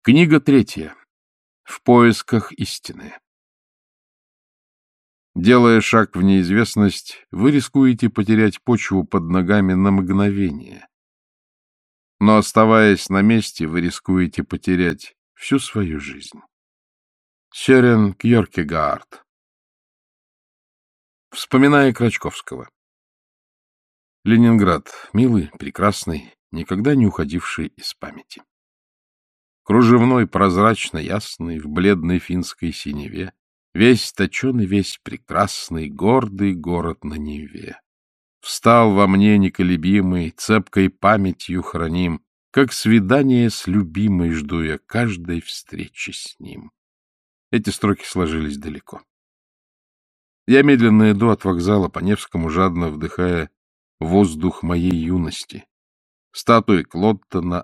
Книга третья. В поисках истины. Делая шаг в неизвестность, вы рискуете потерять почву под ногами на мгновение. Но оставаясь на месте, вы рискуете потерять всю свою жизнь. Сёрен Кьеркегаард. Вспоминая Крачковского. Ленинград, милый, прекрасный, никогда не уходивший из памяти кружевной, прозрачно ясный, в бледной финской синеве, весь точеный, весь прекрасный, гордый город на Неве. Встал во мне неколебимый, цепкой памятью храним, как свидание с любимой жду я каждой встречи с ним. Эти строки сложились далеко. Я медленно иду от вокзала по Невскому, жадно вдыхая воздух моей юности. Статуи Клотта на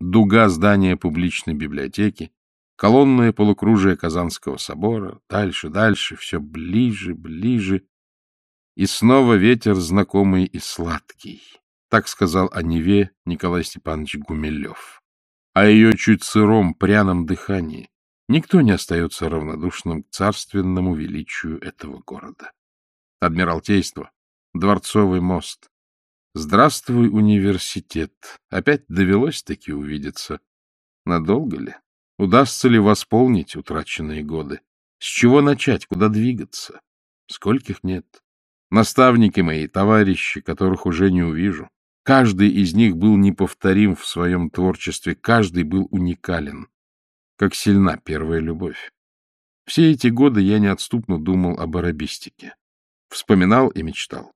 дуга здания публичной библиотеки, колонное полукружие Казанского собора, дальше, дальше, все ближе, ближе. И снова ветер знакомый и сладкий. Так сказал о Неве Николай Степанович Гумилев. О ее чуть сыром, пряном дыхании. Никто не остается равнодушным к царственному величию этого города. Адмиралтейство, Дворцовый мост, Здравствуй, университет. Опять довелось таки увидеться. Надолго ли? Удастся ли восполнить утраченные годы? С чего начать? Куда двигаться? Скольких нет? Наставники мои, товарищи, которых уже не увижу. Каждый из них был неповторим в своем творчестве, каждый был уникален. Как сильна первая любовь. Все эти годы я неотступно думал об арабистике. Вспоминал и мечтал.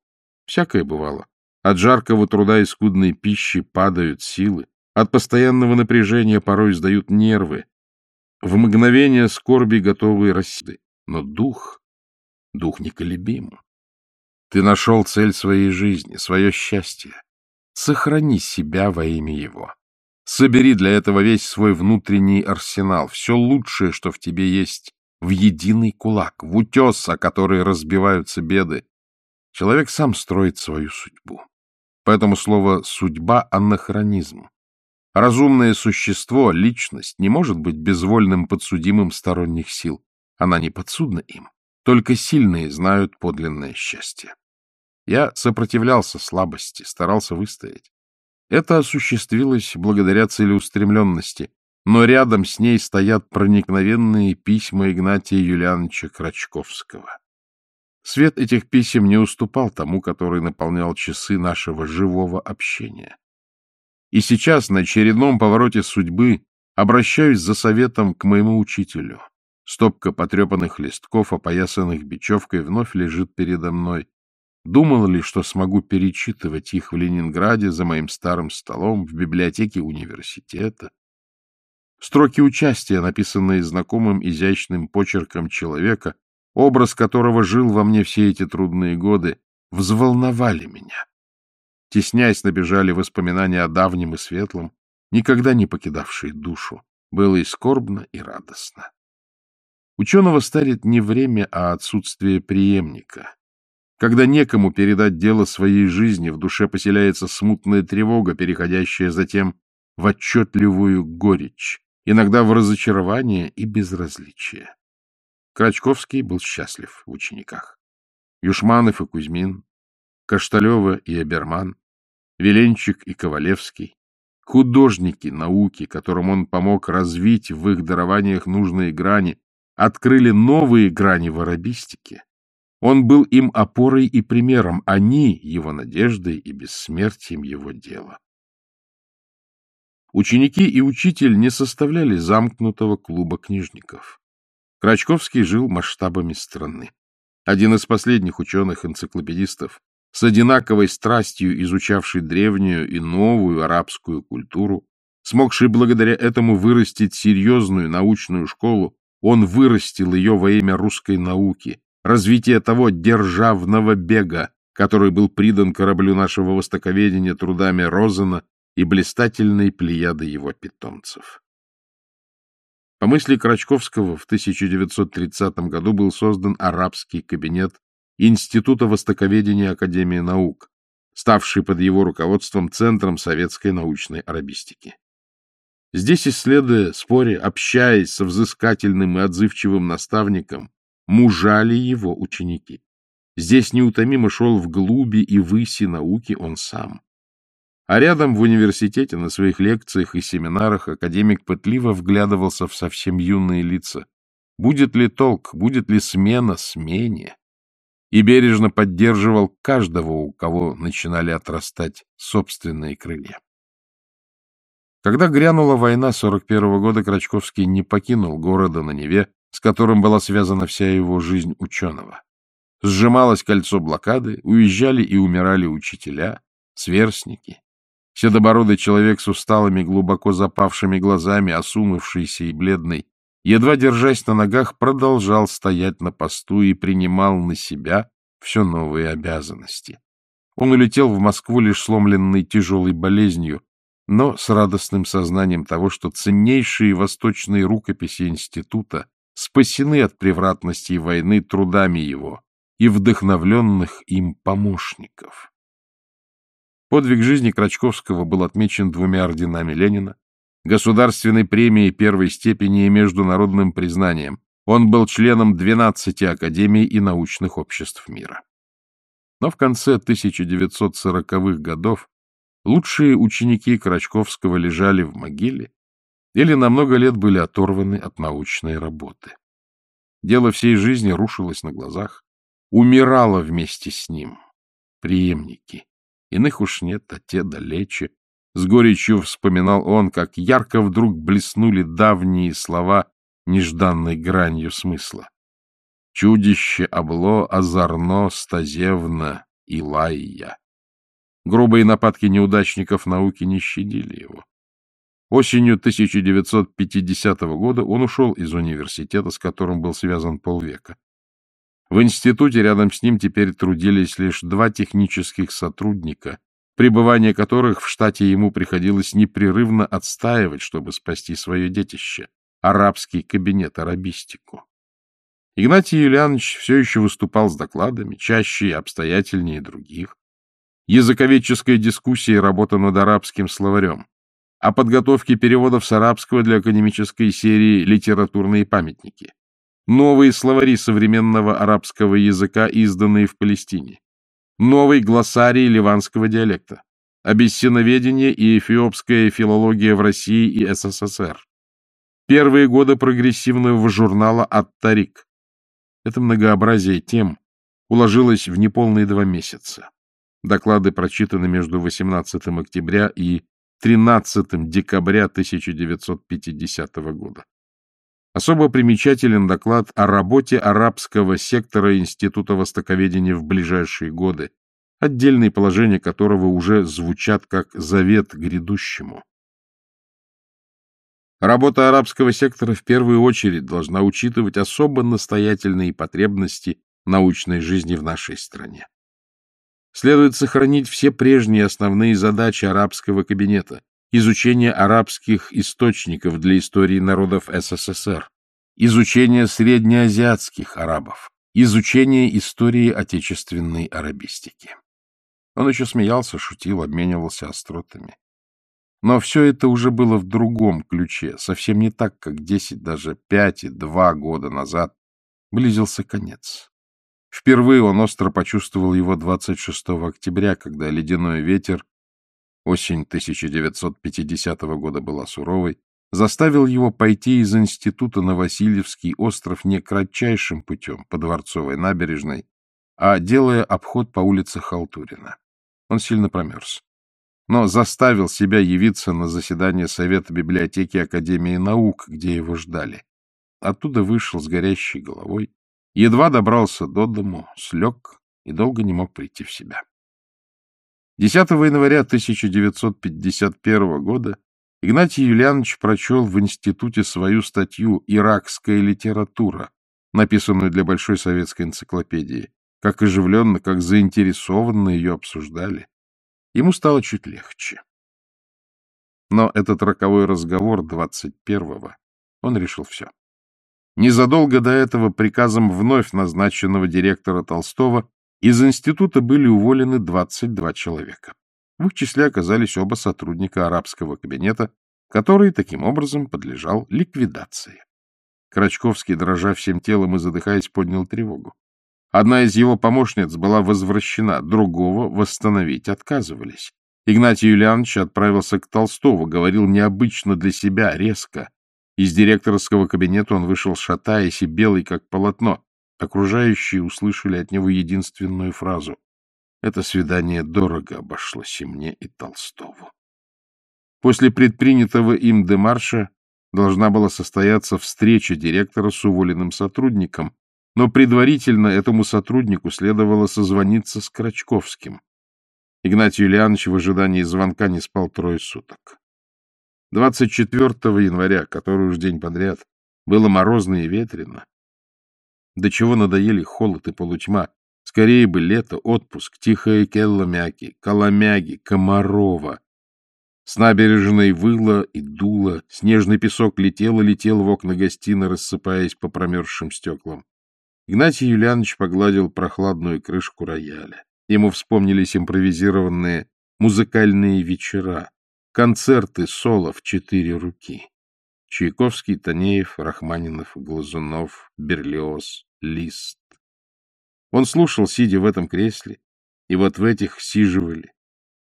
Всякое бывало. От жаркого труда и скудной пищи падают силы, от постоянного напряжения порой сдают нервы. В мгновение скорби готовые расседы. Но дух, дух неколебим. Ты нашел цель своей жизни, свое счастье. Сохрани себя во имя его. Собери для этого весь свой внутренний арсенал, все лучшее, что в тебе есть, в единый кулак, в утес, о который разбиваются беды. Человек сам строит свою судьбу. Поэтому слово «судьба» — анахронизм. Разумное существо, личность, не может быть безвольным подсудимым сторонних сил. Она не подсудна им. Только сильные знают подлинное счастье. Я сопротивлялся слабости, старался выстоять. Это осуществилось благодаря целеустремленности, но рядом с ней стоят проникновенные письма Игнатия Юлиановича Крачковского. Свет этих писем не уступал тому, который наполнял часы нашего живого общения. И сейчас, на очередном повороте судьбы, обращаюсь за советом к моему учителю. Стопка потрепанных листков, опоясанных бечевкой, вновь лежит передо мной. Думал ли, что смогу перечитывать их в Ленинграде за моим старым столом, в библиотеке университета? Строки участия, написанные знакомым изящным почерком человека, образ которого жил во мне все эти трудные годы, взволновали меня. Теснясь, набежали воспоминания о давнем и светлом, никогда не покидавшие душу. Было и скорбно, и радостно. Ученого старит не время, а отсутствие преемника. Когда некому передать дело своей жизни, в душе поселяется смутная тревога, переходящая затем в отчетливую горечь, иногда в разочарование и безразличие. Крачковский был счастлив в учениках. Юшманов и Кузьмин, Кашталева и Эберман, Веленчик и Ковалевский, художники науки, которым он помог развить в их дарованиях нужные грани, открыли новые грани в арабистике. Он был им опорой и примером, они — его надеждой и бессмертием его дела. Ученики и учитель не составляли замкнутого клуба книжников. Крачковский жил масштабами страны. Один из последних ученых-энциклопедистов, с одинаковой страстью изучавший древнюю и новую арабскую культуру, смогший благодаря этому вырастить серьезную научную школу, он вырастил ее во имя русской науки, развития того державного бега, который был придан кораблю нашего востоковедения трудами Розена и блистательной плеяды его питомцев. По мысли Крачковского, в 1930 году был создан арабский кабинет Института востоковедения Академии наук, ставший под его руководством Центром советской научной арабистики. Здесь, исследуя, споря, общаясь со взыскательным и отзывчивым наставником, мужали его ученики. Здесь неутомимо шел в глуби и выси науки он сам. А рядом в университете на своих лекциях и семинарах академик пытливо вглядывался в совсем юные лица. Будет ли толк, будет ли смена смене? И бережно поддерживал каждого, у кого начинали отрастать собственные крылья. Когда грянула война 41-го года, Крачковский не покинул города на Неве, с которым была связана вся его жизнь ученого. Сжималось кольцо блокады, уезжали и умирали учителя, сверстники. Седобородый человек с усталыми, глубоко запавшими глазами, осунувшийся и бледный, едва держась на ногах, продолжал стоять на посту и принимал на себя все новые обязанности. Он улетел в Москву лишь сломленный тяжелой болезнью, но с радостным сознанием того, что ценнейшие восточные рукописи института спасены от превратностей войны трудами его и вдохновленных им помощников. Подвиг жизни Крачковского был отмечен двумя орденами Ленина, государственной премией первой степени и международным признанием. Он был членом 12 академий и научных обществ мира. Но в конце 1940-х годов Лучшие ученики Крачковского лежали в могиле или на много лет были оторваны от научной работы. Дело всей жизни рушилось на глазах, умирало вместе с ним. Приемники. Иных уж нет, а те далече. С горечью вспоминал он, как ярко вдруг блеснули давние слова нежданной гранью смысла. Чудище обло, озорно, стазевно, Илайя. Грубые нападки неудачников науки не щадили его. Осенью 1950 года он ушел из университета, с которым был связан полвека. В институте рядом с ним теперь трудились лишь два технических сотрудника, пребывание которых в штате ему приходилось непрерывно отстаивать, чтобы спасти свое детище — арабский кабинет, арабистику. Игнатий Юлианович все еще выступал с докладами, чаще и обстоятельнее других языковедческая дискуссия и работа над арабским словарем, о подготовке переводов с арабского для академической серии «Литературные памятники», новые словари современного арабского языка, изданные в Палестине, новый глоссарий ливанского диалекта, обессиноведение и эфиопская филология в России и СССР, первые годы прогрессивного журнала «Ат-Тарик». Это многообразие тем уложилось в неполные два месяца. Доклады прочитаны между 18 октября и 13 декабря 1950 года. Особо примечателен доклад о работе арабского сектора Института Востоковедения в ближайшие годы, отдельные положения которого уже звучат как завет грядущему. Работа арабского сектора в первую очередь должна учитывать особо настоятельные потребности научной жизни в нашей стране. Следует сохранить все прежние основные задачи арабского кабинета, изучение арабских источников для истории народов СССР, изучение среднеазиатских арабов, изучение истории отечественной арабистики. Он еще смеялся, шутил, обменивался остротами. Но все это уже было в другом ключе, совсем не так, как десять, даже пять и два года назад близился конец. Впервые он остро почувствовал его 26 октября, когда ледяной ветер, осень 1950 года была суровой, заставил его пойти из института на Васильевский остров не кратчайшим путем по Дворцовой набережной, а делая обход по улице Халтурина. Он сильно промерз, но заставил себя явиться на заседание Совета библиотеки Академии наук, где его ждали. Оттуда вышел с горящей головой, Едва добрался до дому, слег и долго не мог прийти в себя. 10 января 1951 года Игнатий Юлианович прочел в институте свою статью «Иракская литература», написанную для Большой советской энциклопедии. Как оживленно, как заинтересованно ее обсуждали. Ему стало чуть легче. Но этот роковой разговор 21-го, он решил все. Незадолго до этого приказом вновь назначенного директора Толстого из института были уволены 22 человека. В их числе оказались оба сотрудника арабского кабинета, который таким образом подлежал ликвидации. Крачковский, дрожа всем телом и задыхаясь, поднял тревогу. Одна из его помощниц была возвращена, другого восстановить отказывались. Игнатий Юлианович отправился к Толстову, говорил необычно для себя, резко. Из директорского кабинета он вышел, шатаясь и белый, как полотно. Окружающие услышали от него единственную фразу. Это свидание дорого обошлось и мне, и Толстову. После предпринятого им демарша должна была состояться встреча директора с уволенным сотрудником, но предварительно этому сотруднику следовало созвониться с Крачковским. Игнатий Юлианович в ожидании звонка не спал трое суток. 24 января, который уж день подряд, было морозно и ветрено. До чего надоели холод и полутьма. Скорее бы лето, отпуск, тихая келломяки, коломяги, комарова. С набережной выло и дуло, снежный песок летел-летел в окна гостиной, рассыпаясь по промерзшим стеклам. Игнатий Юлианович погладил прохладную крышку рояля. Ему вспомнились импровизированные музыкальные вечера, концерты соло в четыре руки. Чайковский, Танеев, Рахманинов, Глазунов, Берлиоз, Лист. Он слушал, сидя в этом кресле, и вот в этих сиживали.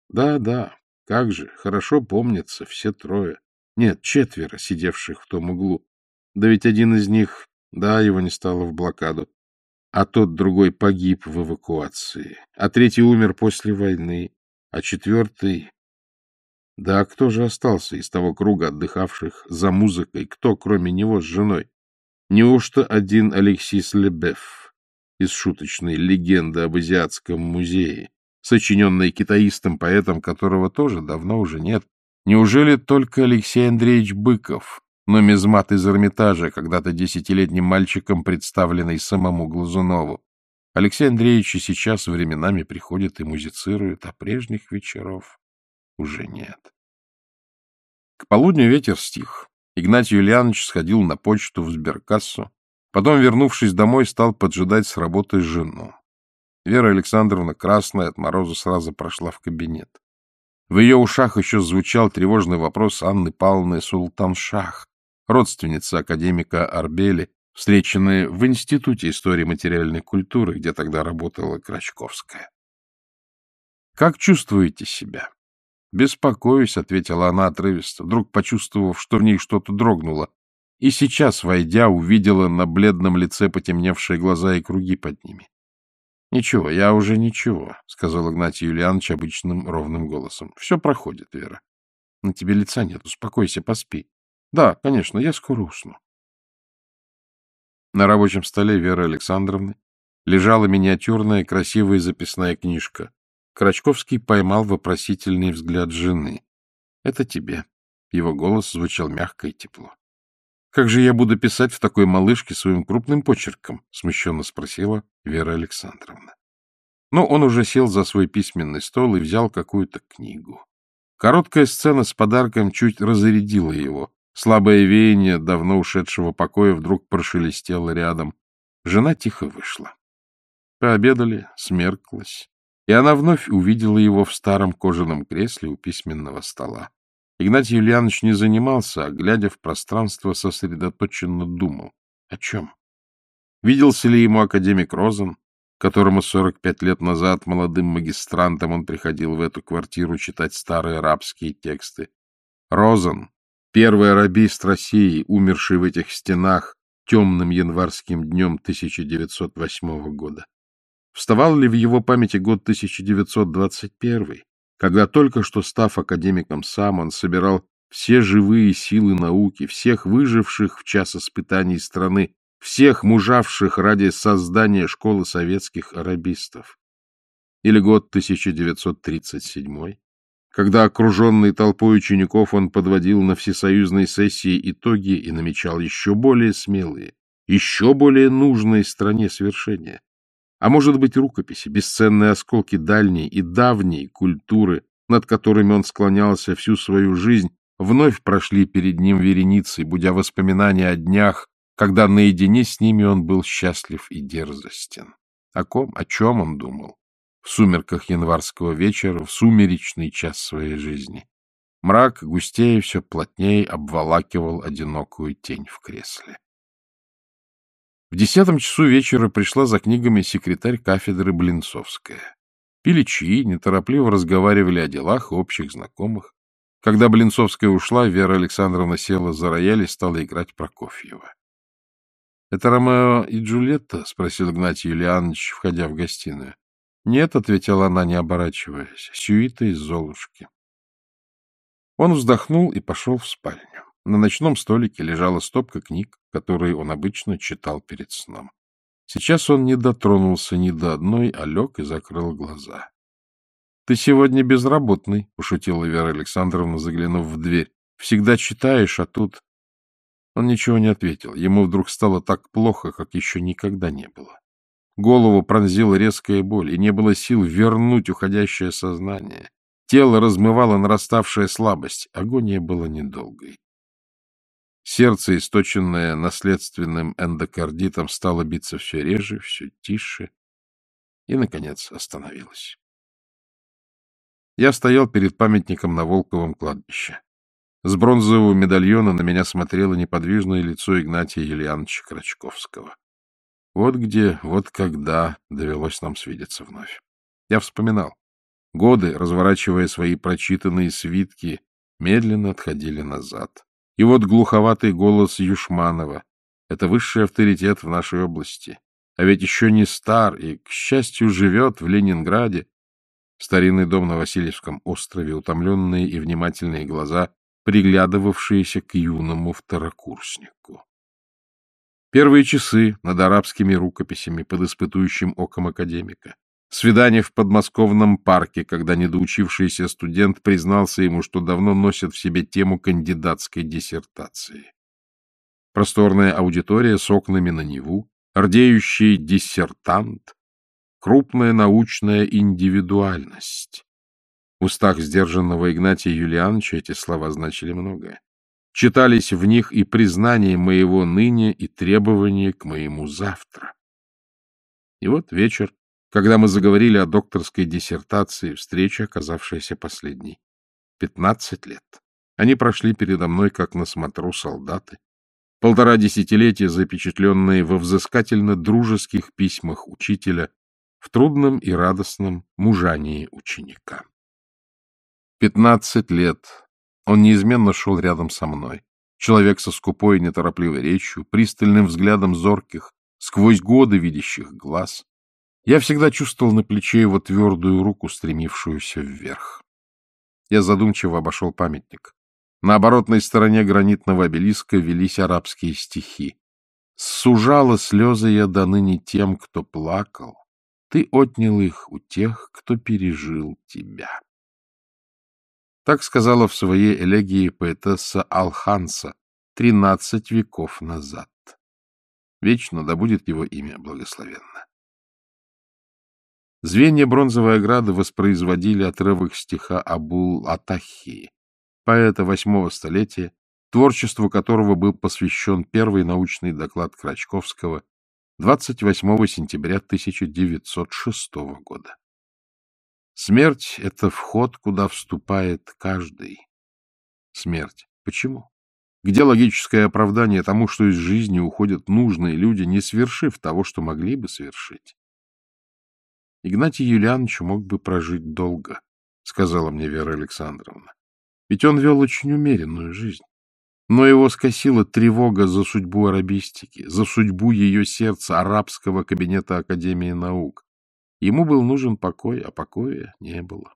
Да, да, как же, хорошо помнятся все трое. Нет, четверо, сидевших в том углу. Да ведь один из них, да, его не стало в блокаду, а тот другой погиб в эвакуации, а третий умер после войны, а четвертый... Да кто же остался из того круга отдыхавших за музыкой, кто, кроме него, с женой? Неужто один Алексис Лебеф из шуточной легенды об Азиатском музее, сочиненной китаистом-поэтом, которого тоже давно уже нет? Неужели только Алексей Андреевич Быков, нумизмат из Эрмитажа, когда-то десятилетним мальчиком, представленный самому Глазунову? Алексей Андреевич и сейчас временами приходит и музицирует, а прежних вечеров уже нет. К полудню ветер стих. Игнатий Юлианович сходил на почту в сберкассу. Потом, вернувшись домой, стал поджидать с работы жену. Вера Александровна, красная от мороза, сразу прошла в кабинет. В ее ушах еще звучал тревожный вопрос Анны Павловны Султаншах, родственницы академика Арбели, встреченные в Институте истории материальной культуры, где тогда работала Крачковская. «Как чувствуете себя?» «Беспокоюсь», — ответила она отрывисто, вдруг почувствовав, что в ней что-то дрогнуло. И сейчас, войдя, увидела на бледном лице потемневшие глаза и круги под ними. «Ничего, я уже ничего», — сказал Игнатий Юлианович обычным ровным голосом. «Все проходит, Вера. На тебе лица нет, успокойся, поспи. Да, конечно, я скоро усну». На рабочем столе Веры Александровны лежала миниатюрная красивая записная книжка Крачковский поймал вопросительный взгляд жены. — Это тебе. Его голос звучал мягко и тепло. — Как же я буду писать в такой малышке своим крупным почерком? — смущенно спросила Вера Александровна. Но он уже сел за свой письменный стол и взял какую-то книгу. Короткая сцена с подарком чуть разрядила его. Слабое веяние давно ушедшего покоя вдруг прошелестело рядом. Жена тихо вышла. Пообедали, смерклась и она вновь увидела его в старом кожаном кресле у письменного стола. Игнатий Юлианович не занимался, а, глядя в пространство, сосредоточенно думал. О чем? Виделся ли ему академик Розен, которому 45 лет назад молодым магистрантом он приходил в эту квартиру читать старые арабские тексты? Розен, первый арабист России, умерший в этих стенах темным январским днем 1908 года. Вставал ли в его памяти год 1921, когда только что став академиком сам, он собирал все живые силы науки, всех выживших в час испытаний страны, всех мужавших ради создания школы советских арабистов? Или год 1937, когда, окруженный толпой учеников, он подводил на всесоюзной сессии итоги и намечал еще более смелые, еще более нужные стране свершения? А может быть рукописи, бесценные осколки дальней и давней культуры, над которыми он склонялся всю свою жизнь, вновь прошли перед ним вереницей, будя воспоминания о днях, когда наедине с ними он был счастлив и дерзостен. О ком, о чем он думал? В сумерках январского вечера, в сумеречный час своей жизни. Мрак густее, все плотнее обволакивал одинокую тень в кресле. В десятом часу вечера пришла за книгами секретарь кафедры Блинцовская. Пили чаи, неторопливо разговаривали о делах общих знакомых. Когда Блинцовская ушла, Вера Александровна села за рояль и стала играть Прокофьева. — Это Ромео и Джульетта? — спросил Игнатий Юлианович, входя в гостиную. — Нет, — ответила она, не оборачиваясь, — сюита из Золушки. Он вздохнул и пошел в спальню. На ночном столике лежала стопка книг, которые он обычно читал перед сном. Сейчас он не дотронулся ни до одной, а лег и закрыл глаза. — Ты сегодня безработный, — пошутила Вера Александровна, заглянув в дверь. — Всегда читаешь, а тут... Он ничего не ответил. Ему вдруг стало так плохо, как еще никогда не было. Голову пронзила резкая боль, и не было сил вернуть уходящее сознание. Тело размывало нараставшая слабость. Агония была недолгой. Сердце, источенное наследственным эндокардитом, стало биться все реже, все тише и, наконец, остановилось. Я стоял перед памятником на Волковом кладбище. С бронзового медальона на меня смотрело неподвижное лицо Игнатия Юлиановича Крачковского. Вот где, вот когда довелось нам свидеться вновь. Я вспоминал. Годы, разворачивая свои прочитанные свитки, медленно отходили назад. И вот глуховатый голос Юшманова. Это высший авторитет в нашей области. А ведь еще не стар и, к счастью, живет в Ленинграде. Старинный дом на Васильевском острове, утомленные и внимательные глаза, приглядывавшиеся к юному второкурснику. Первые часы над арабскими рукописями под испытующим оком академика. Свидание в подмосковном парке, когда недоучившийся студент признался ему, что давно носит в себе тему кандидатской диссертации. Просторная аудитория с окнами на Неву, рдеющий диссертант, крупная научная индивидуальность. В устах сдержанного Игнатия Юлиановича эти слова значили многое. Читались в них и признание моего ныне, и требования к моему завтра. И вот вечер когда мы заговорили о докторской диссертации, встреча, оказавшаяся последней. Пятнадцать лет. Они прошли передо мной, как на смотру солдаты. Полтора десятилетия, запечатленные во взыскательно-дружеских письмах учителя, в трудном и радостном мужании ученика. Пятнадцать лет. Он неизменно шел рядом со мной. Человек со скупой неторопливой речью, пристальным взглядом зорких, сквозь годы видящих глаз, я всегда чувствовал на плече его твердую руку, стремившуюся вверх. Я задумчиво обошел памятник. На оборотной стороне гранитного обелиска велись арабские стихи. «Сужала слезы я до ныне тем, кто плакал. Ты отнял их у тех, кто пережил тебя». Так сказала в своей элегии поэтесса Алханса тринадцать веков назад. Вечно да будет его имя благословенно. Звенья бронзовой ограды воспроизводили отрывок стиха Абул-Атахи, поэта восьмого столетия, творчеству которого был посвящен первый научный доклад Крачковского 28 сентября 1906 года. Смерть — это вход, куда вступает каждый. Смерть. Почему? Где логическое оправдание тому, что из жизни уходят нужные люди, не свершив того, что могли бы совершить? Игнатий Юлианович мог бы прожить долго, — сказала мне Вера Александровна. Ведь он вел очень умеренную жизнь. Но его скосила тревога за судьбу арабистики, за судьбу ее сердца арабского кабинета Академии наук. Ему был нужен покой, а покоя не было.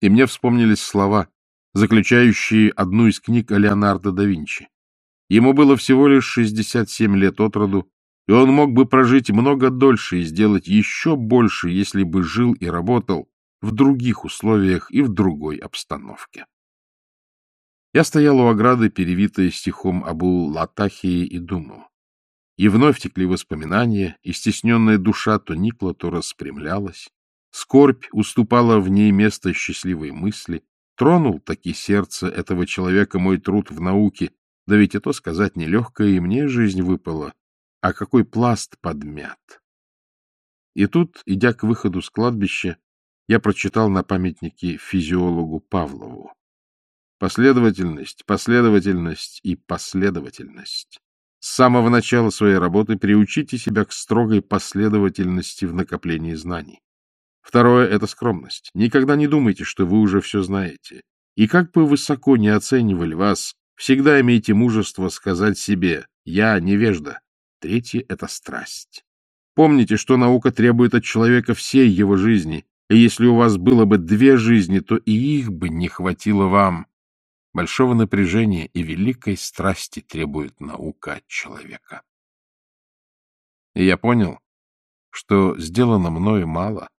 И мне вспомнились слова, заключающие одну из книг о Леонардо да Винчи. Ему было всего лишь 67 лет от роду, и он мог бы прожить много дольше и сделать еще больше, если бы жил и работал в других условиях и в другой обстановке. Я стоял у ограды, перевитая стихом Абул Латахии, и думал. И вновь текли воспоминания, и стесненная душа то никла, то распрямлялась. Скорбь уступала в ней место счастливой мысли. Тронул таки сердце этого человека мой труд в науке, да ведь это сказать нелегкое, и мне жизнь выпала а какой пласт подмят. И тут, идя к выходу с кладбища, я прочитал на памятнике физиологу Павлову. Последовательность, последовательность и последовательность. С самого начала своей работы приучите себя к строгой последовательности в накоплении знаний. Второе — это скромность. Никогда не думайте, что вы уже все знаете. И как бы высоко не оценивали вас, всегда имейте мужество сказать себе «я невежда». Третье — это страсть. Помните, что наука требует от человека всей его жизни, и если у вас было бы две жизни, то и их бы не хватило вам. Большого напряжения и великой страсти требует наука от человека. И я понял, что сделано мною мало,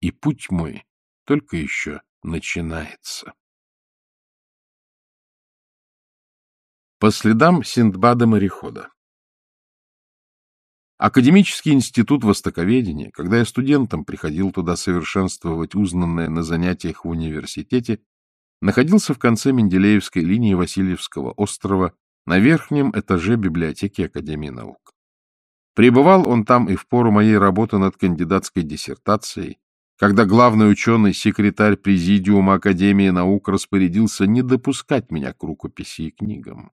и путь мой только еще начинается. По следам Синдбада-морехода Академический институт востоковедения, когда я студентом приходил туда совершенствовать узнанное на занятиях в университете, находился в конце Менделеевской линии Васильевского острова на верхнем этаже библиотеки Академии наук. Пребывал он там и в пору моей работы над кандидатской диссертацией, когда главный ученый, секретарь Президиума Академии наук распорядился не допускать меня к рукописи и книгам.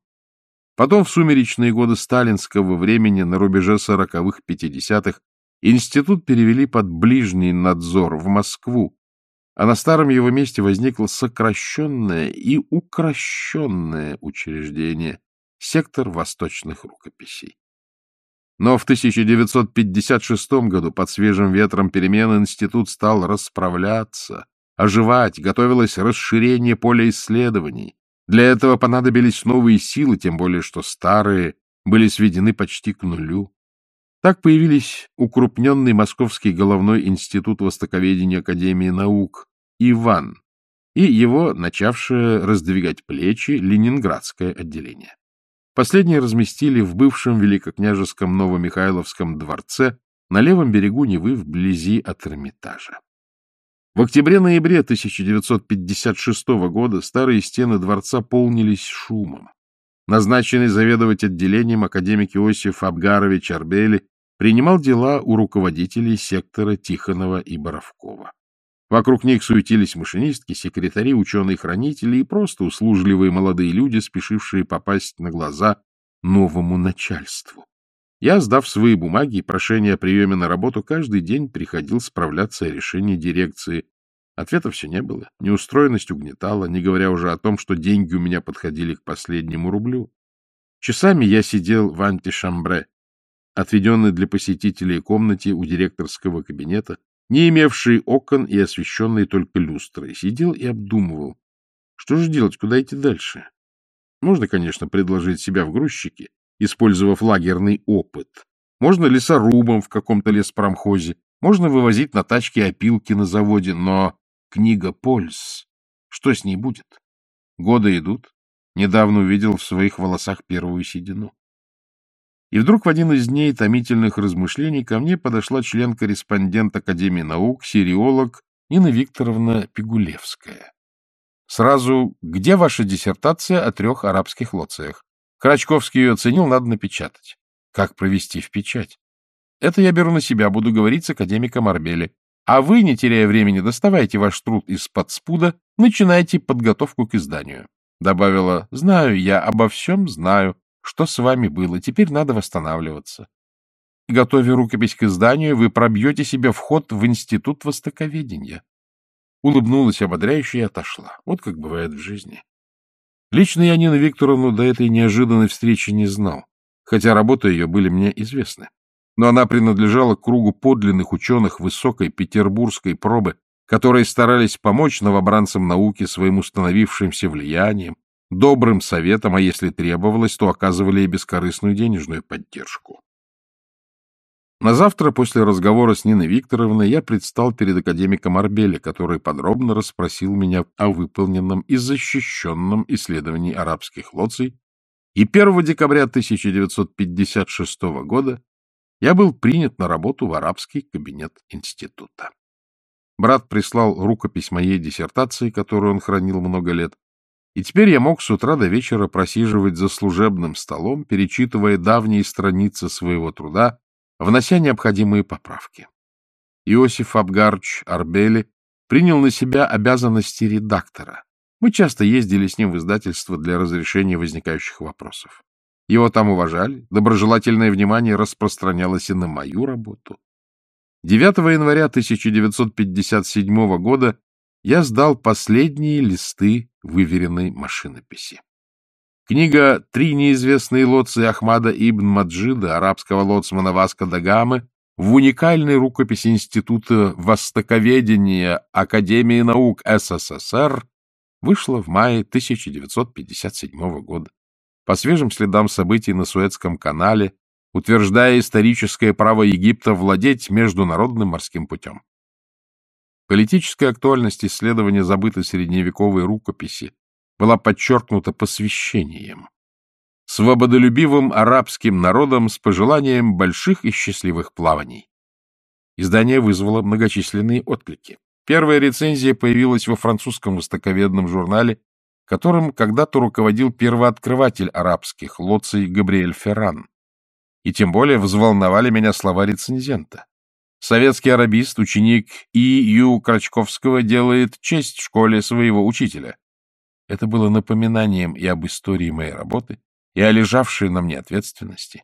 Потом, в сумеречные годы сталинского времени, на рубеже сороковых-пятидесятых, институт перевели под ближний надзор в Москву, а на старом его месте возникло сокращенное и укращенное учреждение — сектор восточных рукописей. Но в 1956 году под свежим ветром перемен институт стал расправляться, оживать, готовилось расширение поля исследований, для этого понадобились новые силы, тем более что старые были сведены почти к нулю. Так появились укрупненный Московский головной институт востоковедения Академии наук Иван и его, начавшее раздвигать плечи, Ленинградское отделение. Последнее разместили в бывшем Великокняжеском Новомихайловском дворце на левом берегу Невы вблизи от Эрмитажа. В октябре-ноябре 1956 года старые стены дворца полнились шумом. Назначенный заведовать отделением академик Иосиф Абгарович Арбели принимал дела у руководителей сектора Тихонова и Боровкова. Вокруг них суетились машинистки, секретари, ученые-хранители и просто услужливые молодые люди, спешившие попасть на глаза новому начальству. Я, сдав свои бумаги и прошение о приеме на работу, каждый день приходил справляться о решении дирекции. Ответа все не было. Неустроенность угнетала, не говоря уже о том, что деньги у меня подходили к последнему рублю. Часами я сидел в антишамбре, отведенной для посетителей комнате у директорского кабинета, не имевшей окон и освещенной только люстрой. Сидел и обдумывал, что же делать, куда идти дальше. Можно, конечно, предложить себя в грузчике, использовав лагерный опыт. Можно лесорубом в каком-то леспромхозе, можно вывозить на тачке опилки на заводе, но книга польз, что с ней будет? Годы идут. Недавно увидел в своих волосах первую седину. И вдруг в один из дней томительных размышлений ко мне подошла член-корреспондент Академии наук, сириолог Нина Викторовна Пигулевская. Сразу, где ваша диссертация о трех арабских лоциях? Крачковский ее оценил, надо напечатать. Как провести в печать? Это я беру на себя, буду говорить с академиком Арбели. А вы, не теряя времени, доставайте ваш труд из-под спуда, начинайте подготовку к изданию. Добавила, знаю я, обо всем знаю, что с вами было, теперь надо восстанавливаться. Готовя рукопись к изданию, вы пробьете себе вход в Институт Востоковедения. Улыбнулась ободряюще и отошла. Вот как бывает в жизни. Лично я Нину Викторовну до этой неожиданной встречи не знал, хотя работы ее были мне известны. Но она принадлежала к кругу подлинных ученых высокой петербургской пробы, которые старались помочь новобранцам науки своим установившимся влиянием, добрым советом, а если требовалось, то оказывали и бескорыстную денежную поддержку. На завтра после разговора с Ниной Викторовной я предстал перед академиком Арбеля, который подробно расспросил меня о выполненном и защищенном исследовании арабских лоций, и 1 декабря 1956 года я был принят на работу в арабский кабинет института. Брат прислал рукопись моей диссертации, которую он хранил много лет, и теперь я мог с утра до вечера просиживать за служебным столом, перечитывая давние страницы своего труда, внося необходимые поправки. Иосиф Абгарч Арбели принял на себя обязанности редактора. Мы часто ездили с ним в издательство для разрешения возникающих вопросов. Его там уважали, доброжелательное внимание распространялось и на мою работу. 9 января 1957 года я сдал последние листы выверенной машинописи. Книга «Три неизвестные лоции Ахмада ибн Маджида, арабского лоцмана Васка Дагамы, в уникальной рукописи Института Востоковедения Академии наук СССР вышла в мае 1957 года по свежим следам событий на Суэцком канале, утверждая историческое право Египта владеть международным морским путем. Политическая актуальность исследования забытой средневековой рукописи была подчеркнута посвящением. Свободолюбивым арабским народом с пожеланием больших и счастливых плаваний. Издание вызвало многочисленные отклики. Первая рецензия появилась во французском востоковедном журнале, которым когда-то руководил первооткрыватель арабских лоций Габриэль Ферран. И тем более взволновали меня слова рецензента. Советский арабист, ученик И. Ю. Крачковского, делает честь школе своего учителя. Это было напоминанием и об истории моей работы, и о лежавшей на мне ответственности.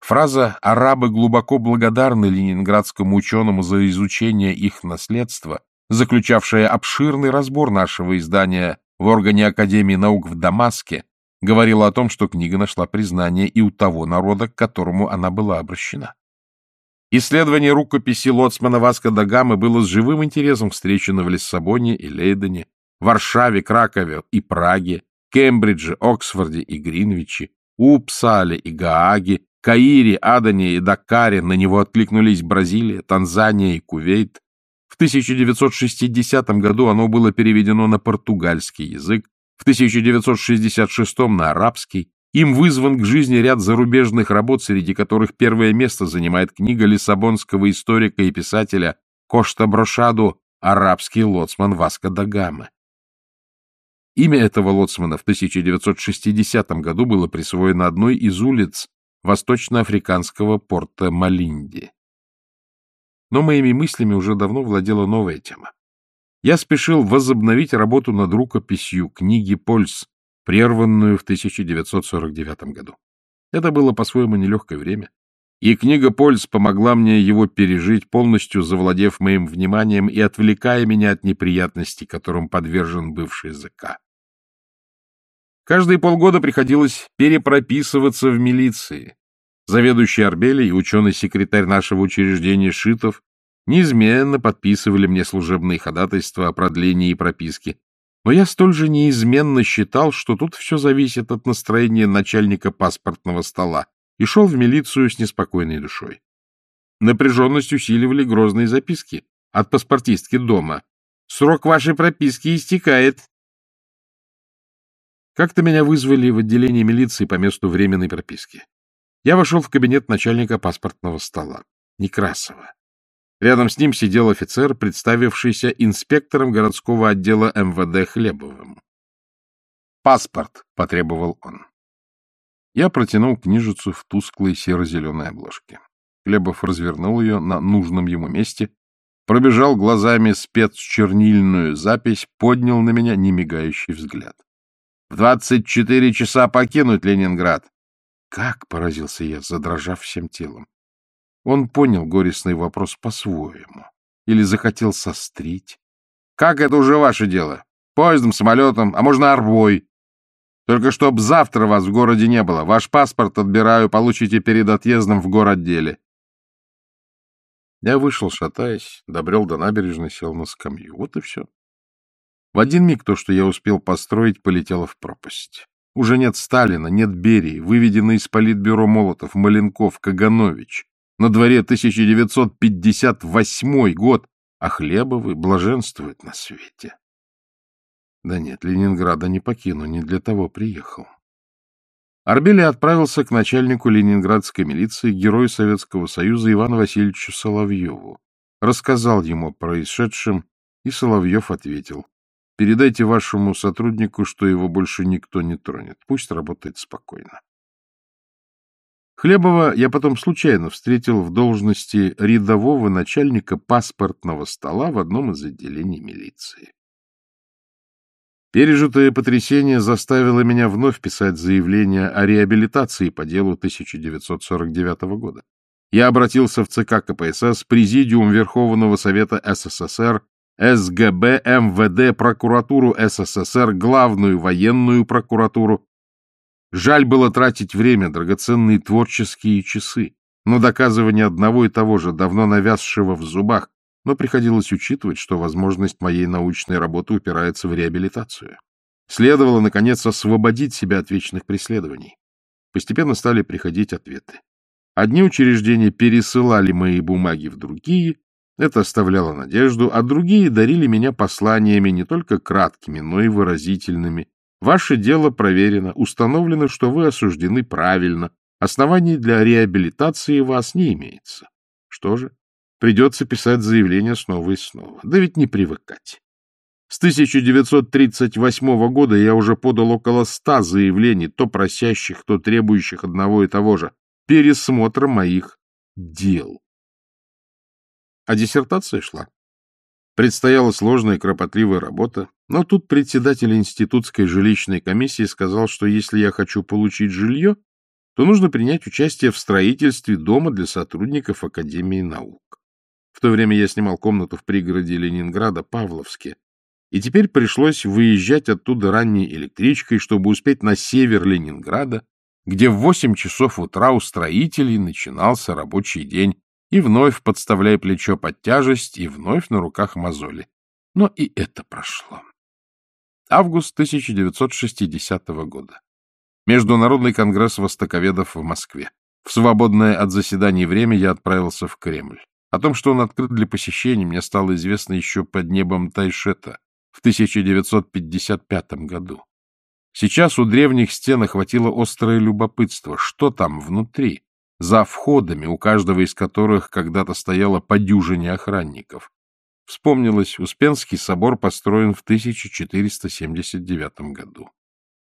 Фраза «арабы глубоко благодарны ленинградскому ученому за изучение их наследства», заключавшая обширный разбор нашего издания в органе Академии наук в Дамаске, говорила о том, что книга нашла признание и у того народа, к которому она была обращена. Исследование рукописи лоцмана Васка да было с живым интересом встречено в Лиссабоне и Лейдене, Варшаве, Кракове и Праге, Кембридже, Оксфорде и Гринвиче, Упсале и Гааге, Каире, Адане и Дакаре на него откликнулись Бразилия, Танзания и Кувейт. В 1960 году оно было переведено на португальский язык, в 1966 на арабский, им вызван к жизни ряд зарубежных работ, среди которых первое место занимает книга лиссабонского историка и писателя Кошта Брошаду «Арабский лоцман Васко да Гама». Имя этого лоцмана в 1960 году было присвоено одной из улиц восточноафриканского порта Малинди. Но моими мыслями уже давно владела новая тема. Я спешил возобновить работу над рукописью книги «Польс», прерванную в 1949 году. Это было по-своему нелегкое время, и книга Польс помогла мне его пережить, полностью завладев моим вниманием и отвлекая меня от неприятностей, которым подвержен бывший ЗК. Каждые полгода приходилось перепрописываться в милиции. Заведующий Арбелий и ученый-секретарь нашего учреждения Шитов неизменно подписывали мне служебные ходатайства о продлении прописки, но я столь же неизменно считал, что тут все зависит от настроения начальника паспортного стола, и шел в милицию с неспокойной душой. Напряженность усиливали грозные записки от паспортистки дома. «Срок вашей прописки истекает». Как-то меня вызвали в отделение милиции по месту временной прописки. Я вошел в кабинет начальника паспортного стола, Некрасова. Рядом с ним сидел офицер, представившийся инспектором городского отдела МВД Хлебовым. «Паспорт», — потребовал он. Я протянул книжицу в тусклой серо-зеленой обложке. Хлебов развернул ее на нужном ему месте, пробежал глазами спецчернильную запись, поднял на меня немигающий взгляд. — В двадцать четыре часа покинуть Ленинград. — Как? — поразился я, задрожав всем телом. Он понял горестный вопрос по-своему. Или захотел сострить. — Как это уже ваше дело? Поездом, самолетом, а можно арбой. Только чтоб завтра вас в городе не было. Ваш паспорт отбираю, получите перед отъездом в городделе. Я вышел, шатаясь, добрел до набережной, сел на скамью. Вот и все. В один миг то, что я успел построить, полетело в пропасть. Уже нет Сталина, нет Берии, выведены из политбюро Молотов, Маленков, Каганович. На дворе 1958 год, а Хлебовы блаженствуют на свете. Да нет, Ленинграда не покину, не для того приехал. Арбелий отправился к начальнику ленинградской милиции, герою Советского Союза Ивану Васильевичу Соловьеву. Рассказал ему о происшедшем, и Соловьев ответил. Передайте вашему сотруднику, что его больше никто не тронет. Пусть работает спокойно. Хлебова я потом случайно встретил в должности рядового начальника паспортного стола в одном из отделений милиции. Пережитое потрясение заставило меня вновь писать заявление о реабилитации по делу 1949 года. Я обратился в ЦК КПСС, Президиум Верховного Совета СССР, СГБ, МВД, Прокуратуру СССР, Главную военную прокуратуру, Жаль было тратить время, драгоценные творческие часы, но доказывание одного и того же, давно навязшего в зубах, но приходилось учитывать, что возможность моей научной работы упирается в реабилитацию. Следовало, наконец, освободить себя от вечных преследований. Постепенно стали приходить ответы. Одни учреждения пересылали мои бумаги в другие, это оставляло надежду, а другие дарили меня посланиями не только краткими, но и выразительными, Ваше дело проверено, установлено, что вы осуждены правильно, оснований для реабилитации вас не имеется. Что же? Придется писать заявление снова и снова. Да ведь не привыкать. С 1938 года я уже подал около ста заявлений, то просящих, то требующих одного и того же, пересмотра моих дел. А диссертация шла. Предстояла сложная и кропотливая работа, но тут председатель институтской жилищной комиссии сказал, что если я хочу получить жилье, то нужно принять участие в строительстве дома для сотрудников Академии наук. В то время я снимал комнату в пригороде Ленинграда, Павловске, и теперь пришлось выезжать оттуда ранней электричкой, чтобы успеть на север Ленинграда, где в восемь часов утра у строителей начинался рабочий день, и вновь подставляя плечо под тяжесть, и вновь на руках мозоли. Но и это прошло. Август 1960 года. Международный конгресс востоковедов в Москве. В свободное от заседаний время я отправился в Кремль. О том, что он открыт для посещений, мне стало известно еще под небом Тайшета в 1955 году. Сейчас у древних стен охватило острое любопытство, что там внутри, за входами, у каждого из которых когда-то стояло по дюжине охранников. Вспомнилось, Успенский собор построен в 1479 году.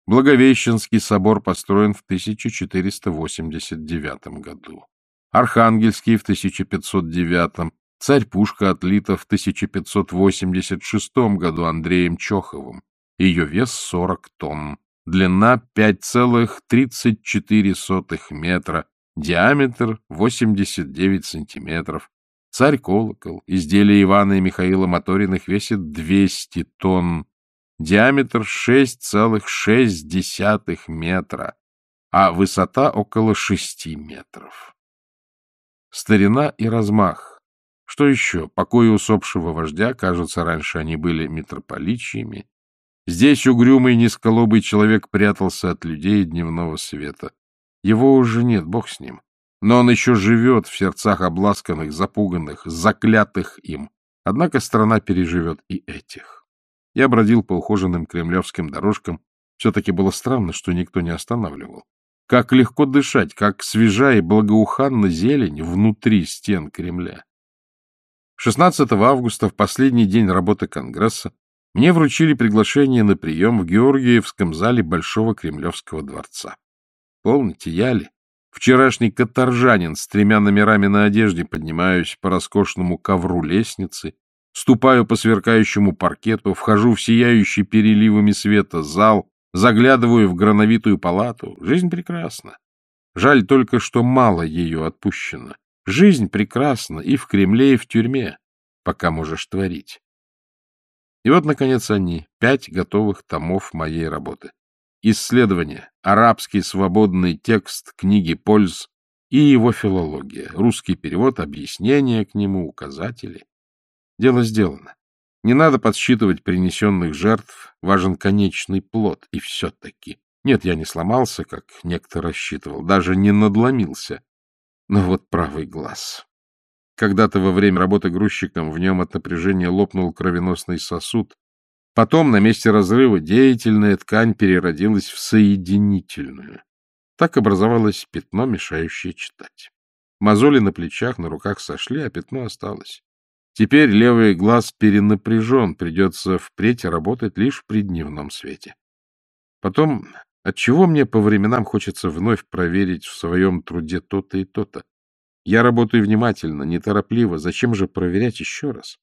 Благовещенский собор построен в 1489 году. Архангельский в 1509, царь-пушка отлита в 1586 году Андреем Чоховым. Ее вес 40 тонн, длина 5,34 метра, диаметр 89 сантиметров. Царь-колокол, изделие Ивана и Михаила Моториных весит 200 тонн, диаметр 6,6 метра, а высота около 6 метров. Старина и размах. Что еще? Покои усопшего вождя, кажется, раньше они были митрополичьями. Здесь угрюмый низколобый человек прятался от людей дневного света. Его уже нет, бог с ним. Но он еще живет в сердцах обласканных, запуганных, заклятых им. Однако страна переживет и этих. Я бродил по ухоженным кремлевским дорожкам. Все-таки было странно, что никто не останавливал. Как легко дышать, как свежа и благоуханна зелень внутри стен Кремля. 16 августа, в последний день работы Конгресса, мне вручили приглашение на прием в Георгиевском зале Большого Кремлевского дворца. Помните, я ли? Вчерашний каторжанин с тремя номерами на одежде поднимаюсь по роскошному ковру лестницы, ступаю по сверкающему паркету, вхожу в сияющий переливами света зал, заглядываю в грановитую палату. Жизнь прекрасна. Жаль только, что мало ее отпущено. Жизнь прекрасна и в Кремле, и в тюрьме, пока можешь творить. И вот, наконец, они, пять готовых томов моей работы. Исследование, арабский свободный текст книги «Польз» и его филология, русский перевод, объяснения к нему, указатели. Дело сделано. Не надо подсчитывать принесенных жертв, важен конечный плод, и все-таки. Нет, я не сломался, как некто рассчитывал, даже не надломился. Но вот правый глаз. Когда-то во время работы грузчиком в нем от напряжения лопнул кровеносный сосуд, Потом на месте разрыва деятельная ткань переродилась в соединительную. Так образовалось пятно, мешающее читать. Мозоли на плечах, на руках сошли, а пятно осталось. Теперь левый глаз перенапряжен, придется впредь работать лишь при дневном свете. Потом Отчего мне по временам хочется вновь проверить в своем труде то-то и то-то? Я работаю внимательно, неторопливо. Зачем же проверять еще раз?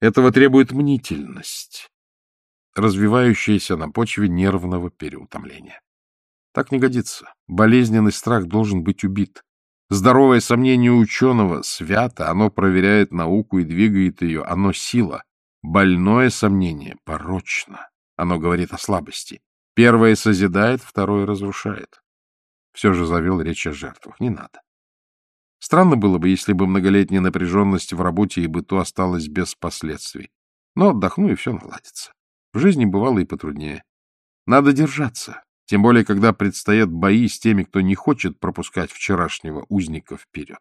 Этого требует мнительность, развивающаяся на почве нервного переутомления. Так не годится. Болезненный страх должен быть убит. Здоровое сомнение ученого свято, оно проверяет науку и двигает ее, оно сила. Больное сомнение порочно, оно говорит о слабости. Первое созидает, второе разрушает. Все же завел речь о жертвах. Не надо. Странно было бы, если бы многолетняя напряженность в работе и быту осталась без последствий. Но отдохну, и все наладится. В жизни бывало и потруднее. Надо держаться, тем более, когда предстоят бои с теми, кто не хочет пропускать вчерашнего узника вперед.